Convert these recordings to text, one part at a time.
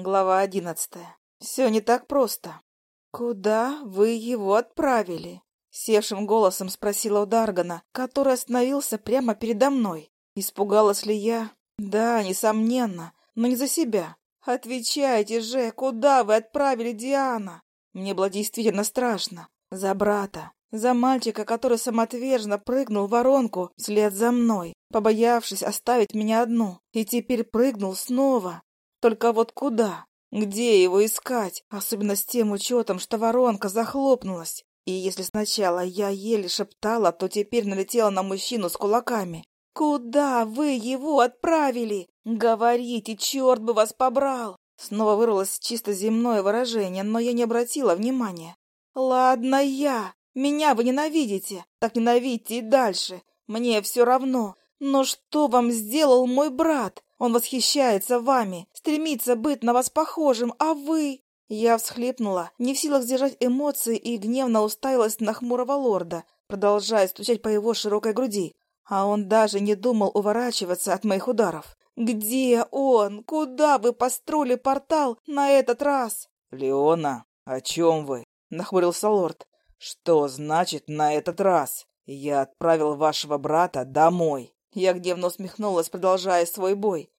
Глава одиннадцатая. Все не так просто. «Куда вы его отправили?» Севшим голосом спросила у Даргана, который остановился прямо передо мной. Испугалась ли я? Да, несомненно, но не за себя. «Отвечайте же, куда вы отправили Диана?» Мне было действительно страшно. За брата, за мальчика, который самоотверженно прыгнул в воронку вслед за мной, побоявшись оставить меня одну, и теперь прыгнул снова. Только вот куда? Где его искать? Особенно с тем учетом, что воронка захлопнулась. И если сначала я еле шептала, то теперь налетела на мужчину с кулаками. «Куда вы его отправили? Говорите, черт бы вас побрал!» Снова вырвалось чисто земное выражение, но я не обратила внимания. «Ладно я. Меня вы ненавидите. Так ненавидьте и дальше. Мне все равно. Но что вам сделал мой брат? Он восхищается вами, стремится быть на вас похожим, а вы...» Я всхлипнула, не в силах сдержать эмоции и гневно уставилась на хмурого лорда, продолжая стучать по его широкой груди. А он даже не думал уворачиваться от моих ударов. «Где он? Куда вы построили портал на этот раз?» «Леона, о чем вы?» — нахмурился лорд. «Что значит «на этот раз»? Я отправил вашего брата домой». Я гневно усмехнулась, продолжая свой бой.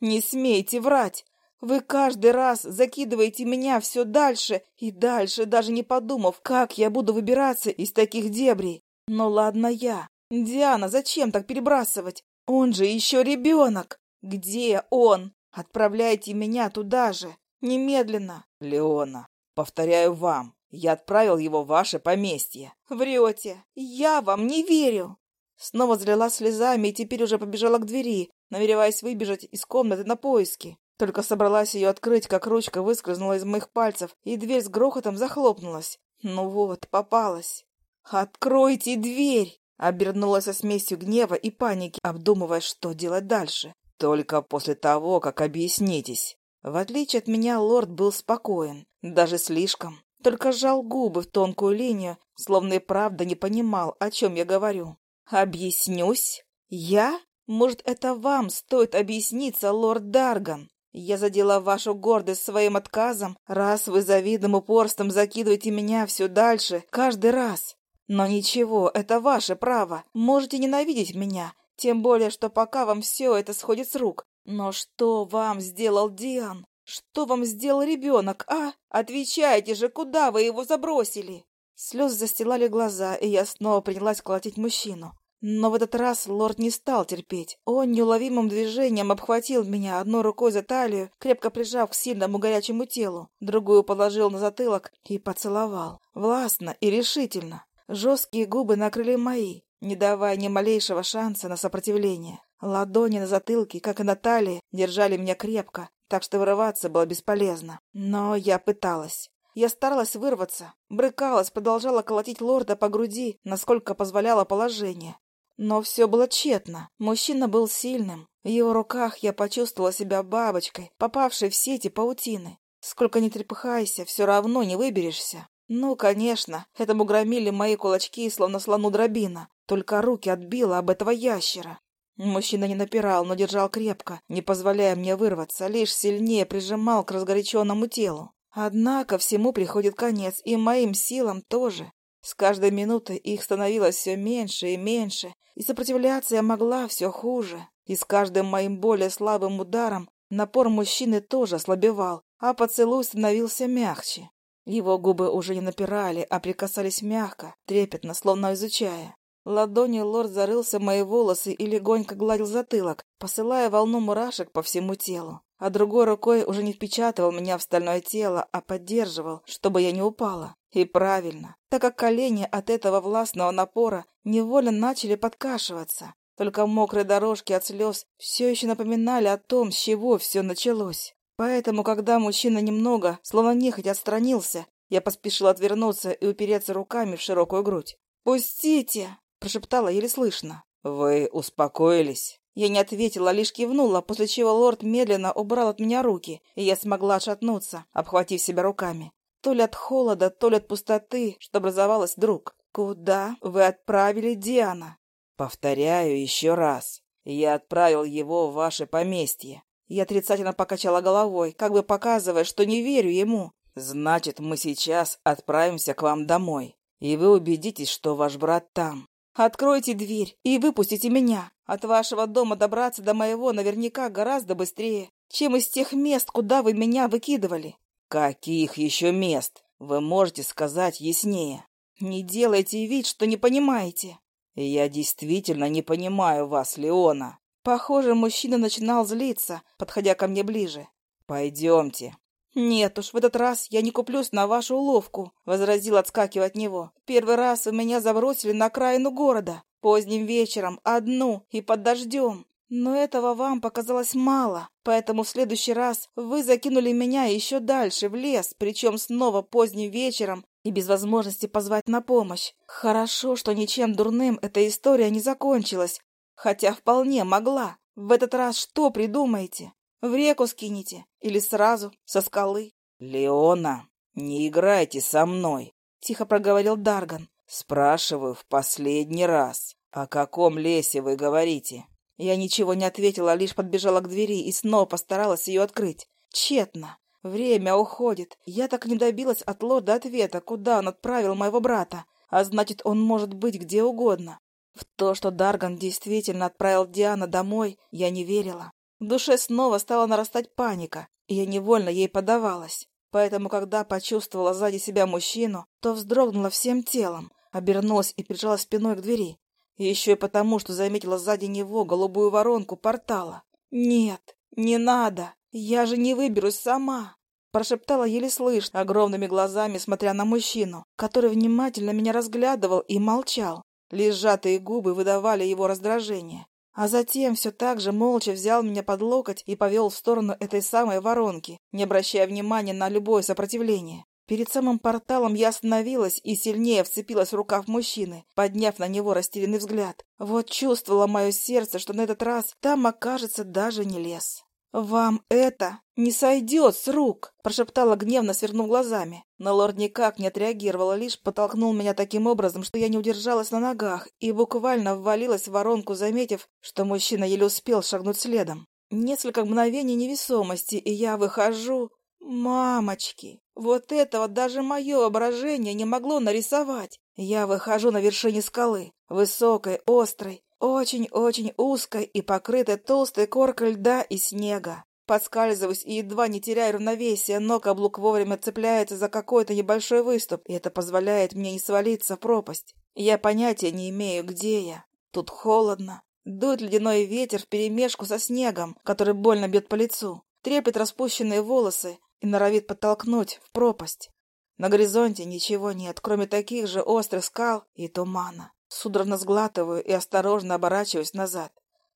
«Не смейте врать! Вы каждый раз закидываете меня все дальше и дальше, даже не подумав, как я буду выбираться из таких дебрей. Но ладно я. Диана, зачем так перебрасывать? Он же еще ребенок. Где он? Отправляйте меня туда же. Немедленно. Леона, повторяю вам, я отправил его в ваше поместье. Врете. Я вам не верю. Снова залила слезами и теперь уже побежала к двери, намереваясь выбежать из комнаты на поиски. Только собралась ее открыть, как ручка выскользнула из моих пальцев, и дверь с грохотом захлопнулась. Ну вот, попалась. «Откройте дверь!» Обернулась со смесью гнева и паники, обдумывая, что делать дальше. «Только после того, как объяснитесь». В отличие от меня, лорд был спокоен, даже слишком. Только сжал губы в тонкую линию, словно и правда не понимал, о чем я говорю. «Объяснюсь? Я? Может, это вам стоит объясниться, лорд Дарган? Я задела вашу гордость своим отказом, раз вы завидным упорством закидываете меня все дальше, каждый раз. Но ничего, это ваше право. Можете ненавидеть меня, тем более, что пока вам все это сходит с рук. Но что вам сделал Диан? Что вам сделал ребенок, а? Отвечайте же, куда вы его забросили? Слезы застилали глаза, и я снова принялась колотить мужчину. Но в этот раз лорд не стал терпеть. Он неуловимым движением обхватил меня одной рукой за талию, крепко прижав к сильному горячему телу, другую положил на затылок и поцеловал. Властно и решительно. Жесткие губы накрыли мои, не давая ни малейшего шанса на сопротивление. Ладони на затылке, как и на талии, держали меня крепко, так что вырываться было бесполезно. Но я пыталась. Я старалась вырваться, брыкалась, продолжала колотить лорда по груди, насколько позволяло положение. Но все было тщетно. Мужчина был сильным. В его руках я почувствовала себя бабочкой, попавшей в сети паутины. Сколько ни трепыхайся, все равно не выберешься. Ну, конечно, этому громили мои кулачки, словно слону дробина. Только руки отбила об этого ящера. Мужчина не напирал, но держал крепко, не позволяя мне вырваться, лишь сильнее прижимал к разгоряченному телу. Однако всему приходит конец, и моим силам тоже. С каждой минутой их становилось все меньше и меньше, и сопротивляться я могла все хуже. И с каждым моим более слабым ударом напор мужчины тоже ослабевал, а поцелуй становился мягче. Его губы уже не напирали, а прикасались мягко, трепетно, словно изучая. Ладонью лорд зарылся в мои волосы и легонько гладил затылок, посылая волну мурашек по всему телу а другой рукой уже не впечатывал меня в стальное тело, а поддерживал, чтобы я не упала. И правильно, так как колени от этого властного напора невольно начали подкашиваться. Только мокрые дорожки от слез все еще напоминали о том, с чего все началось. Поэтому, когда мужчина немного, словно нехотя отстранился, я поспешила отвернуться и упереться руками в широкую грудь. «Пустите!» – прошептала еле слышно. «Вы успокоились?» Я не ответила, лишь кивнула, после чего лорд медленно убрал от меня руки, и я смогла отшатнуться, обхватив себя руками. То ли от холода, то ли от пустоты, что образовалась вдруг. «Куда вы отправили Диана?» «Повторяю еще раз. Я отправил его в ваше поместье. Я отрицательно покачала головой, как бы показывая, что не верю ему. «Значит, мы сейчас отправимся к вам домой, и вы убедитесь, что ваш брат там». «Откройте дверь и выпустите меня. От вашего дома добраться до моего наверняка гораздо быстрее, чем из тех мест, куда вы меня выкидывали». «Каких еще мест? Вы можете сказать яснее». «Не делайте вид, что не понимаете». «Я действительно не понимаю вас, Леона». Похоже, мужчина начинал злиться, подходя ко мне ближе. «Пойдемте». «Нет уж, в этот раз я не куплюсь на вашу уловку», — возразил, отскакивая от него. «Первый раз вы меня забросили на окраину города, поздним вечером, одну и под дождем. Но этого вам показалось мало, поэтому в следующий раз вы закинули меня еще дальше, в лес, причем снова поздним вечером и без возможности позвать на помощь. Хорошо, что ничем дурным эта история не закончилась, хотя вполне могла. В этот раз что придумаете? В реку скинете? Или сразу, со скалы? «Леона, не играйте со мной», — тихо проговорил Дарган. «Спрашиваю в последний раз, о каком лесе вы говорите?» Я ничего не ответила, лишь подбежала к двери и снова постаралась ее открыть. Тщетно. Время уходит. Я так не добилась от лорда ответа, куда он отправил моего брата. А значит, он может быть где угодно. В то, что Дарган действительно отправил Диана домой, я не верила. В душе снова стала нарастать паника, и я невольно ей подавалась. Поэтому, когда почувствовала сзади себя мужчину, то вздрогнула всем телом, обернулась и прижала спиной к двери. И еще и потому, что заметила сзади него голубую воронку портала. «Нет, не надо, я же не выберусь сама!» Прошептала еле слышно, огромными глазами смотря на мужчину, который внимательно меня разглядывал и молчал. Лишь губы выдавали его раздражение. А затем все так же молча взял меня под локоть и повел в сторону этой самой воронки, не обращая внимания на любое сопротивление. Перед самым порталом я остановилась и сильнее вцепилась в рукав мужчины, подняв на него растерянный взгляд. Вот чувствовало мое сердце, что на этот раз там окажется даже не лес. «Вам это не сойдет с рук!» – прошептала гневно, свернув глазами. Но лорд никак не отреагировал, лишь подтолкнул меня таким образом, что я не удержалась на ногах и буквально ввалилась в воронку, заметив, что мужчина еле успел шагнуть следом. Несколько мгновений невесомости, и я выхожу Мамочки, вот этого даже мое воображение не могло нарисовать. Я выхожу на вершине скалы, высокой, острой, очень-очень узкой и покрытой толстой коркой льда и снега. Подскальзываюсь и едва не теряю равновесие, но каблук вовремя цепляется за какой-то небольшой выступ, и это позволяет мне не свалиться в пропасть. Я понятия не имею, где я. Тут холодно. Дует ледяной ветер вперемешку со снегом, который больно бьет по лицу. Треплет распущенные волосы, и норовит подтолкнуть в пропасть. На горизонте ничего нет, кроме таких же острых скал и тумана. Судорожно сглатываю и осторожно оборачиваюсь назад.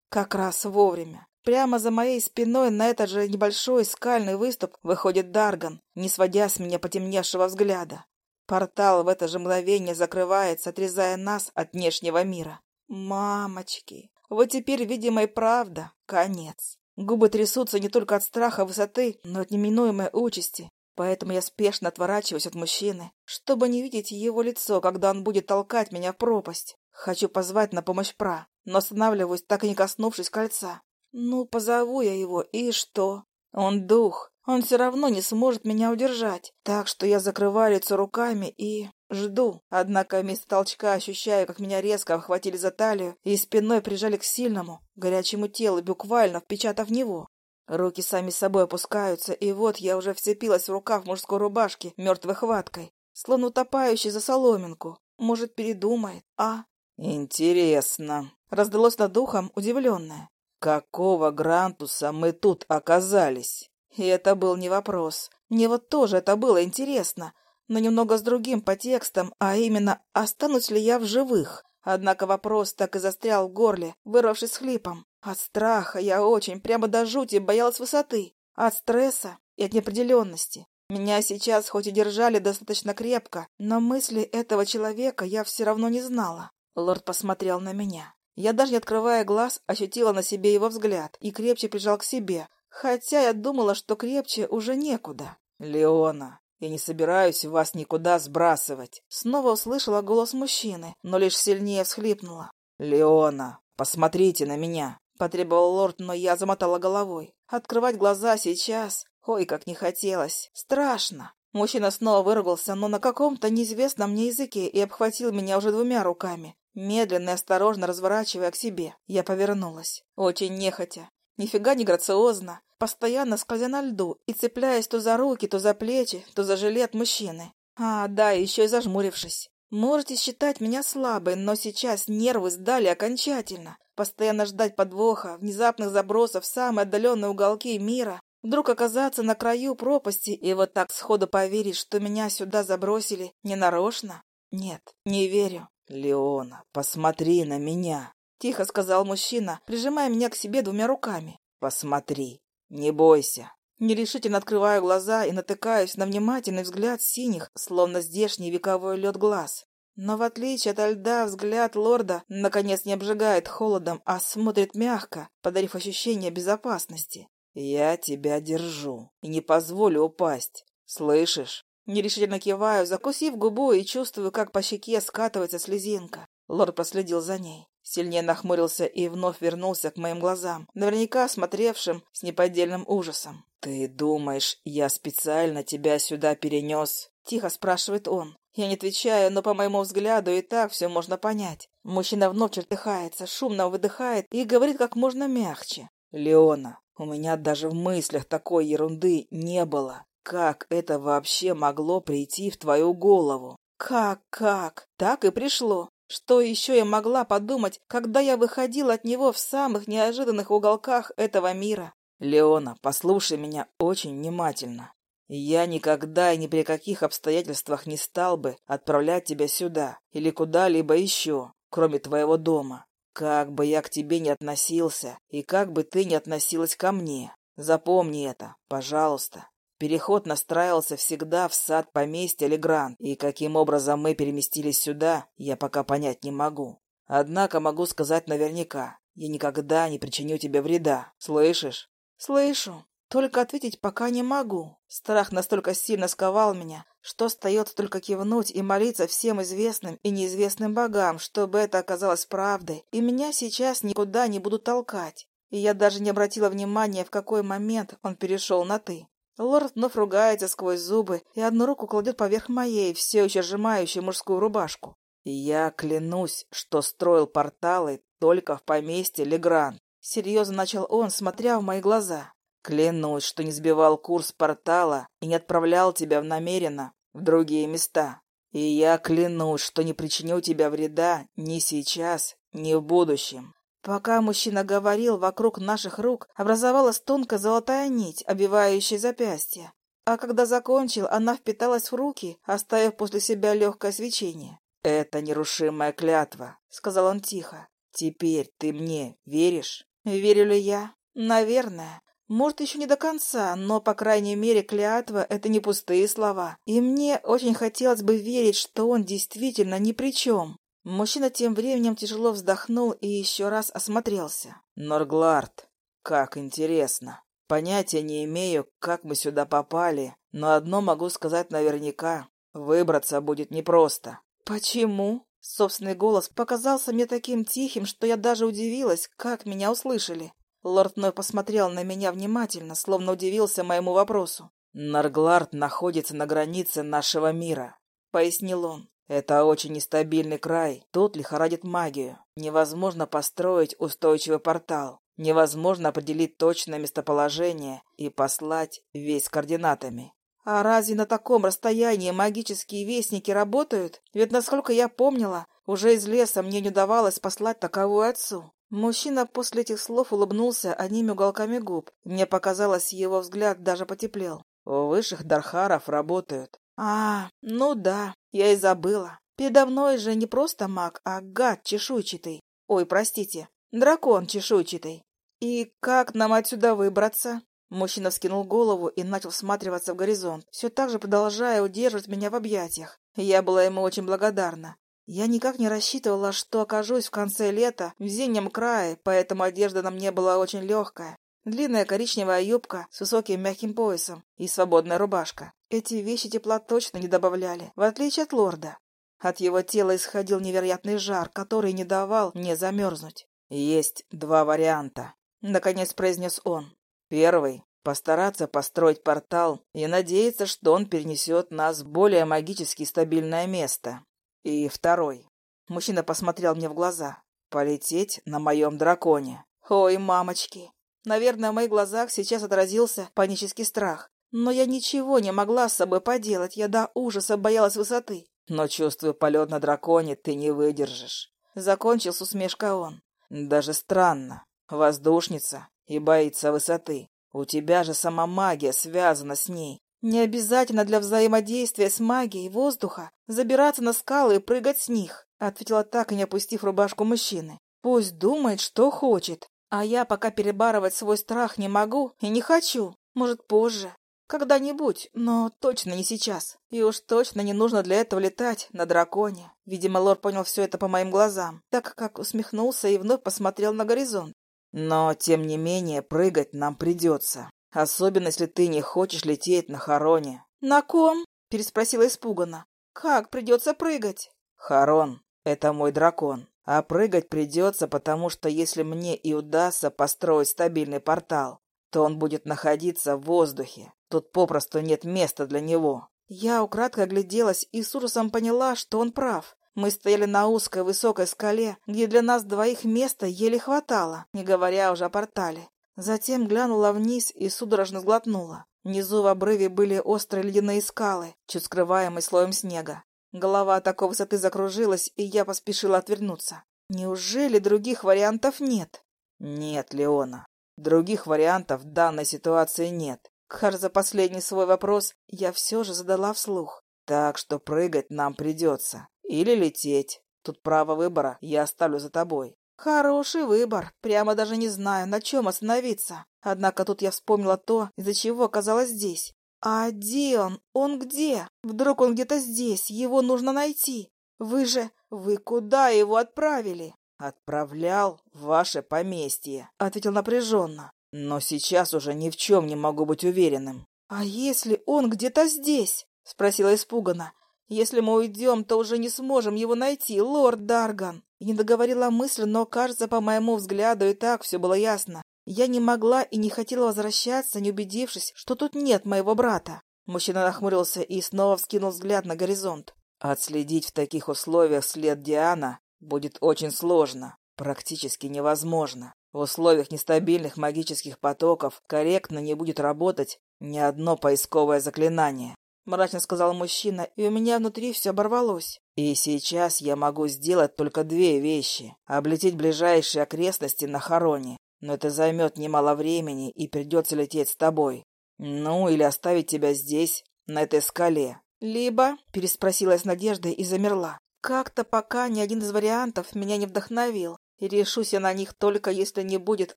Как раз вовремя. Прямо за моей спиной на этот же небольшой скальный выступ выходит Дарган, не сводя с меня потемневшего взгляда. Портал в это же мгновение закрывается, отрезая нас от внешнего мира. Мамочки, вот теперь, видимо, и правда конец. Губы трясутся не только от страха высоты, но от неминуемой участи. Поэтому я спешно отворачиваюсь от мужчины, чтобы не видеть его лицо, когда он будет толкать меня в пропасть. Хочу позвать на помощь Пра, но останавливаюсь, так и не коснувшись кольца. Ну, позову я его, и что? Он дух, он все равно не сможет меня удержать. Так что я закрываю лицо руками и... Жду, однако вместо толчка ощущаю, как меня резко обхватили за талию и спиной прижали к сильному, горячему телу, буквально впечатав в него. Руки сами собой опускаются, и вот я уже вцепилась в рукав мужской рубашки мертвой хваткой, словно утопающий за соломинку. Может, передумает, а? «Интересно», — раздалось над духом удивленное. «Какого Грантуса мы тут оказались?» И это был не вопрос. Мне вот тоже это было интересно но немного с другим подтекстом, а именно, останусь ли я в живых. Однако вопрос так и застрял в горле, вырвавшись хлипом. От страха я очень, прямо до жути, боялась высоты. От стресса и от неопределенности. Меня сейчас хоть и держали достаточно крепко, но мысли этого человека я все равно не знала. Лорд посмотрел на меня. Я даже не открывая глаз, ощутила на себе его взгляд и крепче прижал к себе, хотя я думала, что крепче уже некуда. «Леона, я не собираюсь вас никуда сбрасывать. Снова услышала голос мужчины, но лишь сильнее всхлипнула. Леона, посмотрите на меня. Потребовал лорд, но я замотала головой. Открывать глаза сейчас, ой, как не хотелось. Страшно. Мужчина снова выругался, но на каком-то неизвестном мне языке и обхватил меня уже двумя руками. Медленно и осторожно разворачивая к себе, я повернулась. Очень нехотя. Нифига не грациозно, постоянно скользя на льду и цепляясь то за руки, то за плечи, то за жилет мужчины. А, да, еще и зажмурившись. Можете считать меня слабой, но сейчас нервы сдали окончательно. Постоянно ждать подвоха, внезапных забросов в самые отдаленные уголки мира, вдруг оказаться на краю пропасти и вот так сходу поверить, что меня сюда забросили ненарочно? Нет, не верю. «Леона, посмотри на меня!» — тихо сказал мужчина, прижимая меня к себе двумя руками. «Посмотри, не бойся!» Нерешительно открываю глаза и натыкаюсь на внимательный взгляд синих, словно здешний вековой лед глаз. Но в отличие от льда, взгляд лорда наконец не обжигает холодом, а смотрит мягко, подарив ощущение безопасности. «Я тебя держу и не позволю упасть. Слышишь?» Нерешительно киваю, закусив губу и чувствую, как по щеке скатывается слезинка. Лорд проследил за ней. Сильнее нахмурился и вновь вернулся к моим глазам, наверняка смотревшим с неподдельным ужасом. «Ты думаешь, я специально тебя сюда перенес?» — тихо спрашивает он. Я не отвечаю, но по моему взгляду и так все можно понять. Мужчина вновь чертыхается, шумно выдыхает и говорит как можно мягче. «Леона, у меня даже в мыслях такой ерунды не было. Как это вообще могло прийти в твою голову? Как, как? Так и пришло. Что еще я могла подумать, когда я выходила от него в самых неожиданных уголках этого мира? Леона, послушай меня очень внимательно. Я никогда и ни при каких обстоятельствах не стал бы отправлять тебя сюда или куда-либо еще, кроме твоего дома. Как бы я к тебе не относился и как бы ты не относилась ко мне, запомни это, пожалуйста. Переход настраивался всегда в сад поместья Легран, и каким образом мы переместились сюда, я пока понять не могу. Однако могу сказать наверняка, я никогда не причиню тебе вреда. Слышишь? Слышу. Только ответить пока не могу. Страх настолько сильно сковал меня, что остается только кивнуть и молиться всем известным и неизвестным богам, чтобы это оказалось правдой, и меня сейчас никуда не будут толкать. И я даже не обратила внимания, в какой момент он перешел на «ты». Лорд вновь ругается сквозь зубы и одну руку кладет поверх моей, все еще сжимающей мужскую рубашку. «Я клянусь, что строил порталы только в поместье Легран», — серьезно начал он, смотря в мои глаза. «Клянусь, что не сбивал курс портала и не отправлял тебя намеренно в другие места. И я клянусь, что не причиню тебе вреда ни сейчас, ни в будущем. Пока мужчина говорил, вокруг наших рук образовалась тонкая золотая нить, обвивающая запястье. А когда закончил, она впиталась в руки, оставив после себя легкое свечение. «Это нерушимая клятва», — сказал он тихо. «Теперь ты мне веришь?» «Верю ли я? Наверное. Может, еще не до конца, но, по крайней мере, клятва — это не пустые слова. И мне очень хотелось бы верить, что он действительно ни при чем. Мужчина тем временем тяжело вздохнул и еще раз осмотрелся. «Норглард, как интересно. Понятия не имею, как мы сюда попали, но одно могу сказать наверняка. Выбраться будет непросто». «Почему?» Собственный голос показался мне таким тихим, что я даже удивилась, как меня услышали. Лорд Ной посмотрел на меня внимательно, словно удивился моему вопросу. «Нарглард находится на границе нашего мира», — пояснил он. Это очень нестабильный край, тут лихорадит магию. Невозможно построить устойчивый портал. Невозможно определить точное местоположение и послать весь координатами. А разве на таком расстоянии магические вестники работают? Ведь, насколько я помнила, уже из леса мне не удавалось послать таковую отцу. Мужчина после этих слов улыбнулся одними уголками губ. Мне показалось, его взгляд даже потеплел. У высших дархаров работают. А, ну да, я и забыла. Передо мной же не просто маг, а гад чешуйчатый. Ой, простите, дракон чешуйчатый. И как нам отсюда выбраться? Мужчина вскинул голову и начал всматриваться в горизонт, все так же продолжая удерживать меня в объятиях. Я была ему очень благодарна. Я никак не рассчитывала, что окажусь в конце лета в зимнем крае, поэтому одежда на мне была очень легкая. Длинная коричневая юбка с высоким мягким поясом и свободная рубашка. Эти вещи тепла точно не добавляли, в отличие от лорда. От его тела исходил невероятный жар, который не давал мне замерзнуть. «Есть два варианта», — наконец произнес он. Первый — постараться построить портал и надеяться, что он перенесет нас в более магически стабильное место. И второй. Мужчина посмотрел мне в глаза. Полететь на моем драконе. Ой, мамочки. Наверное, в моих глазах сейчас отразился панический страх. Но я ничего не могла с собой поделать. Я до ужаса боялась высоты. Но, чувствую, полет на драконе ты не выдержишь. Закончил с усмешкой он. Даже странно. Воздушница и боится высоты. У тебя же сама магия связана с ней. Не обязательно для взаимодействия с магией воздуха забираться на скалы и прыгать с них, ответила так и не опустив рубашку мужчины. Пусть думает, что хочет. А я пока перебарывать свой страх не могу и не хочу. Может, позже. Когда-нибудь, но точно не сейчас. И уж точно не нужно для этого летать на драконе. Видимо, лорд понял все это по моим глазам, так как усмехнулся и вновь посмотрел на горизонт. Но, тем не менее, прыгать нам придется. Особенно, если ты не хочешь лететь на Хароне. «На ком?» — переспросила испуганно. «Как придется прыгать?» «Харон — это мой дракон. А прыгать придется, потому что если мне и удастся построить стабильный портал, то он будет находиться в воздухе. Тут попросту нет места для него. Я украдкой огляделась и с ужасом поняла, что он прав. Мы стояли на узкой высокой скале, где для нас двоих места еле хватало, не говоря уже о портале. Затем глянула вниз и судорожно сглотнула. Внизу в обрыве были острые ледяные скалы, чуть скрываемые слоем снега. Голова от такой высоты закружилась, и я поспешила отвернуться. Неужели других вариантов нет? Нет, Леона. Других вариантов в данной ситуации нет. Кажется, последний свой вопрос я все же задала вслух. Так что прыгать нам придется. Или лететь. Тут право выбора я оставлю за тобой. Хороший выбор. Прямо даже не знаю, на чем остановиться. Однако тут я вспомнила то, из-за чего оказалась здесь. А где он? Он где? Вдруг он где-то здесь, его нужно найти. Вы же... Вы куда его отправили? «Отправлял в ваше поместье», — ответил напряженно. «Но сейчас уже ни в чем не могу быть уверенным». «А если он где-то здесь?» — спросила испуганно. «Если мы уйдем, то уже не сможем его найти, лорд Дарган». И не договорила мысль, но, кажется, по моему взгляду и так все было ясно. Я не могла и не хотела возвращаться, не убедившись, что тут нет моего брата. Мужчина нахмурился и снова вскинул взгляд на горизонт. «Отследить в таких условиях след Диана будет очень сложно, практически невозможно. В условиях нестабильных магических потоков корректно не будет работать ни одно поисковое заклинание. Мрачно сказал мужчина, и у меня внутри все оборвалось. И сейчас я могу сделать только две вещи. Облететь ближайшие окрестности на Хороне. Но это займет немало времени, и придется лететь с тобой. Ну, или оставить тебя здесь, на этой скале. Либо, переспросила с надеждой и замерла. Как-то пока ни один из вариантов меня не вдохновил, и решусь я на них только если не будет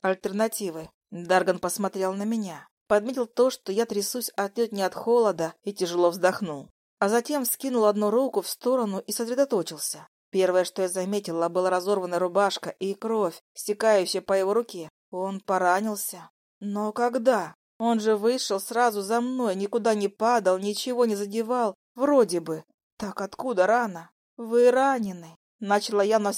альтернативы. Дарган посмотрел на меня, подметил то, что я трясусь отнюдь не от холода, и тяжело вздохнул. А затем скинул одну руку в сторону и сосредоточился. Первое, что я заметила, была разорванная рубашка и кровь, стекающая по его руке. Он поранился. Но когда? Он же вышел сразу за мной, никуда не падал, ничего не задевал. Вроде бы. Так откуда рана? «Вы ранены!» — начала я, но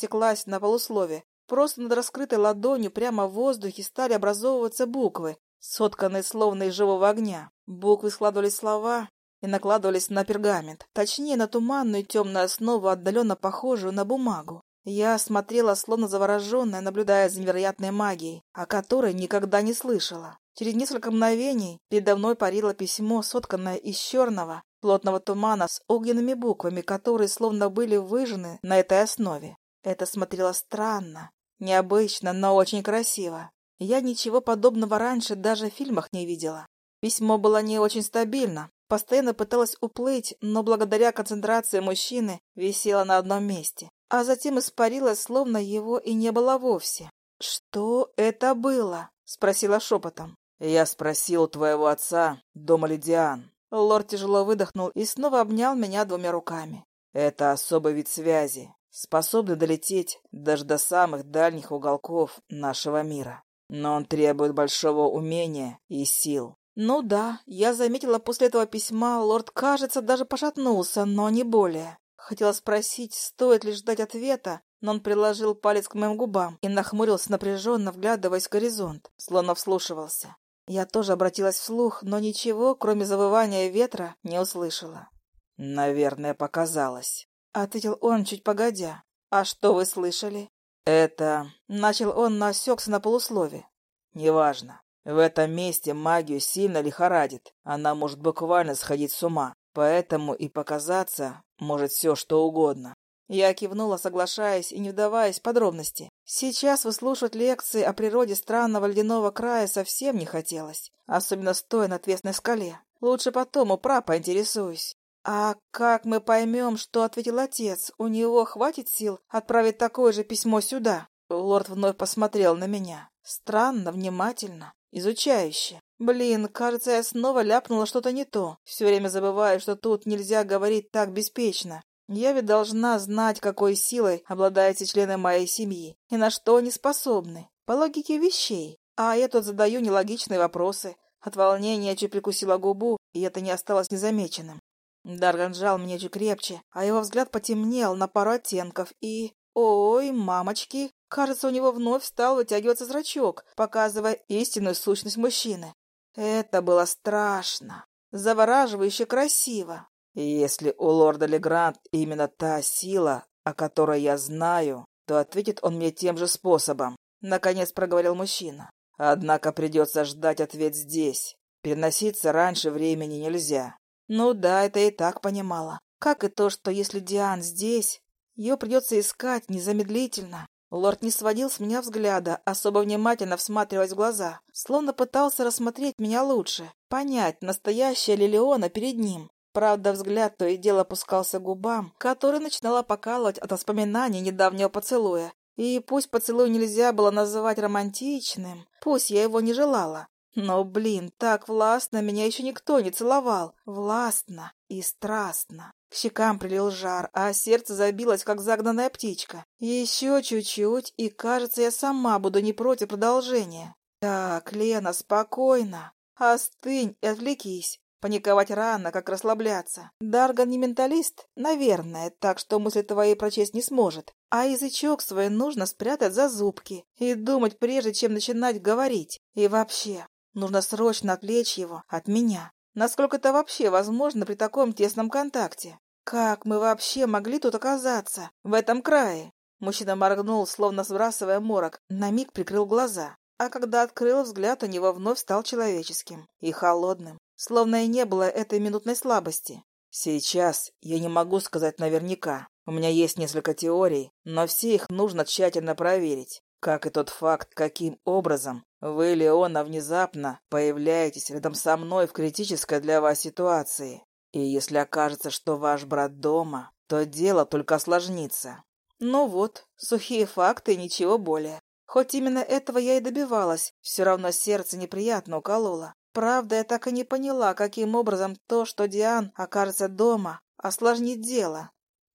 на полуслове. Просто над раскрытой ладонью прямо в воздухе стали образовываться буквы, сотканные словно из живого огня. Буквы складывались слова и накладывались на пергамент, точнее, на туманную темную основу, отдаленно похожую на бумагу. Я смотрела, словно завороженная, наблюдая за невероятной магией, о которой никогда не слышала. Через несколько мгновений передо мной парило письмо, сотканное из черного, плотного тумана с огненными буквами, которые словно были выжжены на этой основе. Это смотрело странно, необычно, но очень красиво. Я ничего подобного раньше даже в фильмах не видела. Письмо было не очень стабильно, постоянно пыталась уплыть, но благодаря концентрации мужчины висело на одном месте, а затем испарилось, словно его и не было вовсе. «Что это было?» — спросила шепотом. «Я спросил у твоего отца, дома Лидиан. Лорд тяжело выдохнул и снова обнял меня двумя руками. Это особый вид связи, способный долететь даже до самых дальних уголков нашего мира. Но он требует большого умения и сил. Ну да, я заметила после этого письма, лорд, кажется, даже пошатнулся, но не более. Хотела спросить, стоит ли ждать ответа, но он приложил палец к моим губам и нахмурился напряженно, вглядываясь в горизонт, словно вслушивался. Я тоже обратилась вслух, но ничего, кроме завывания ветра, не услышала. «Наверное, показалось», — ответил он чуть погодя. «А что вы слышали?» «Это...» — начал он, но осекся на полуслове. «Неважно. В этом месте магию сильно лихорадит. Она может буквально сходить с ума. Поэтому и показаться может все, что угодно. Я кивнула, соглашаясь и не вдаваясь в подробности. Сейчас выслушивать лекции о природе странного ледяного края совсем не хотелось, особенно стоя на отвесной скале. Лучше потом у пра поинтересуюсь. А как мы поймем, что ответил отец? У него хватит сил отправить такое же письмо сюда? Лорд вновь посмотрел на меня. Странно, внимательно, изучающе. Блин, кажется, я снова ляпнула что-то не то. Все время забываю, что тут нельзя говорить так беспечно. Я ведь должна знать, какой силой обладают члены моей семьи и на что они способны, по логике вещей. А я тут задаю нелогичные вопросы. От волнения чуть прикусила губу, и это не осталось незамеченным. Дарган сжал меня чуть крепче, а его взгляд потемнел на пару оттенков и... Ой, мамочки, кажется, у него вновь стал вытягиваться зрачок, показывая истинную сущность мужчины. Это было страшно, завораживающе красиво. Если у лорда Легрант именно та сила, о которой я знаю, то ответит он мне тем же способом, — наконец проговорил мужчина. Однако придется ждать ответ здесь. Переноситься раньше времени нельзя. Ну да, это и так понимала. Как и то, что если Диан здесь, ее придется искать незамедлительно. Лорд не сводил с меня взгляда, особо внимательно всматриваясь в глаза, словно пытался рассмотреть меня лучше, понять, настоящая ли Леона перед ним. Правда, взгляд то и дело опускался к губам, которые начинала покалывать от воспоминаний недавнего поцелуя. И пусть поцелуй нельзя было называть романтичным, пусть я его не желала. Но, блин, так властно меня еще никто не целовал. Властно и страстно. К щекам прилил жар, а сердце забилось, как загнанная птичка. Еще чуть-чуть, и, кажется, я сама буду не против продолжения. Так, Лена, спокойно. Остынь и отвлекись. Паниковать рано, как расслабляться. Дарган не менталист? Наверное, так что мысли твои прочесть не сможет. А язычок свой нужно спрятать за зубки и думать, прежде чем начинать говорить. И вообще, нужно срочно отвлечь его от меня. Насколько это вообще возможно при таком тесном контакте? Как мы вообще могли тут оказаться, в этом крае? Мужчина моргнул, словно сбрасывая морок, на миг прикрыл глаза. А когда открыл взгляд, у него вновь стал человеческим и холодным словно и не было этой минутной слабости. Сейчас я не могу сказать наверняка. У меня есть несколько теорий, но все их нужно тщательно проверить. Как и тот факт, каким образом вы, Леона, внезапно появляетесь рядом со мной в критической для вас ситуации. И если окажется, что ваш брат дома, то дело только осложнится. Ну вот, сухие факты и ничего более. Хоть именно этого я и добивалась, все равно сердце неприятно укололо. Правда, я так и не поняла, каким образом то, что Диан окажется дома, осложнит дело.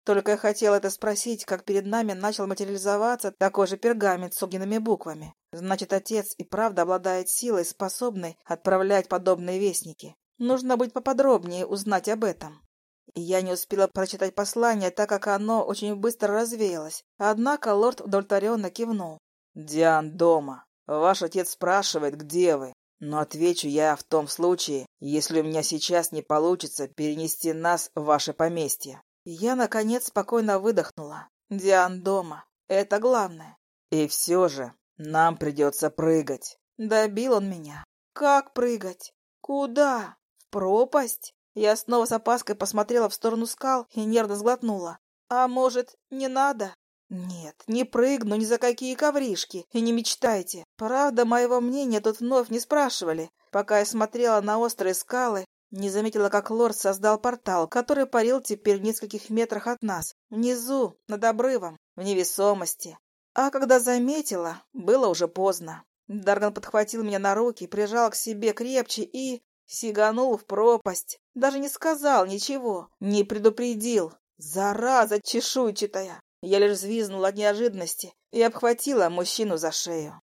Только я хотела это спросить, как перед нами начал материализоваться такой же пергамент с огненными буквами. Значит, отец и правда обладает силой, способной отправлять подобные вестники. Нужно быть поподробнее узнать об этом. Я не успела прочитать послание, так как оно очень быстро развеялось. Однако лорд удовлетворенно кивнул. «Диан дома. Ваш отец спрашивает, где вы. Но отвечу я в том случае, если у меня сейчас не получится перенести нас в ваше поместье. Я, наконец, спокойно выдохнула. Диан дома. Это главное. И все же нам придется прыгать. Добил он меня. Как прыгать? Куда? В пропасть? Я снова с опаской посмотрела в сторону скал и нервно сглотнула. А может, не надо? Нет, не прыгну ни за какие ковришки, и не мечтайте. Правда, моего мнения тут вновь не спрашивали. Пока я смотрела на острые скалы, не заметила, как лорд создал портал, который парил теперь в нескольких метрах от нас, внизу, над обрывом, в невесомости. А когда заметила, было уже поздно. Дарган подхватил меня на руки, прижал к себе крепче и... сиганул в пропасть. Даже не сказал ничего, не предупредил. Зараза чешуйчатая! Я лишь взвизгнула от неожиданности и обхватила мужчину за шею.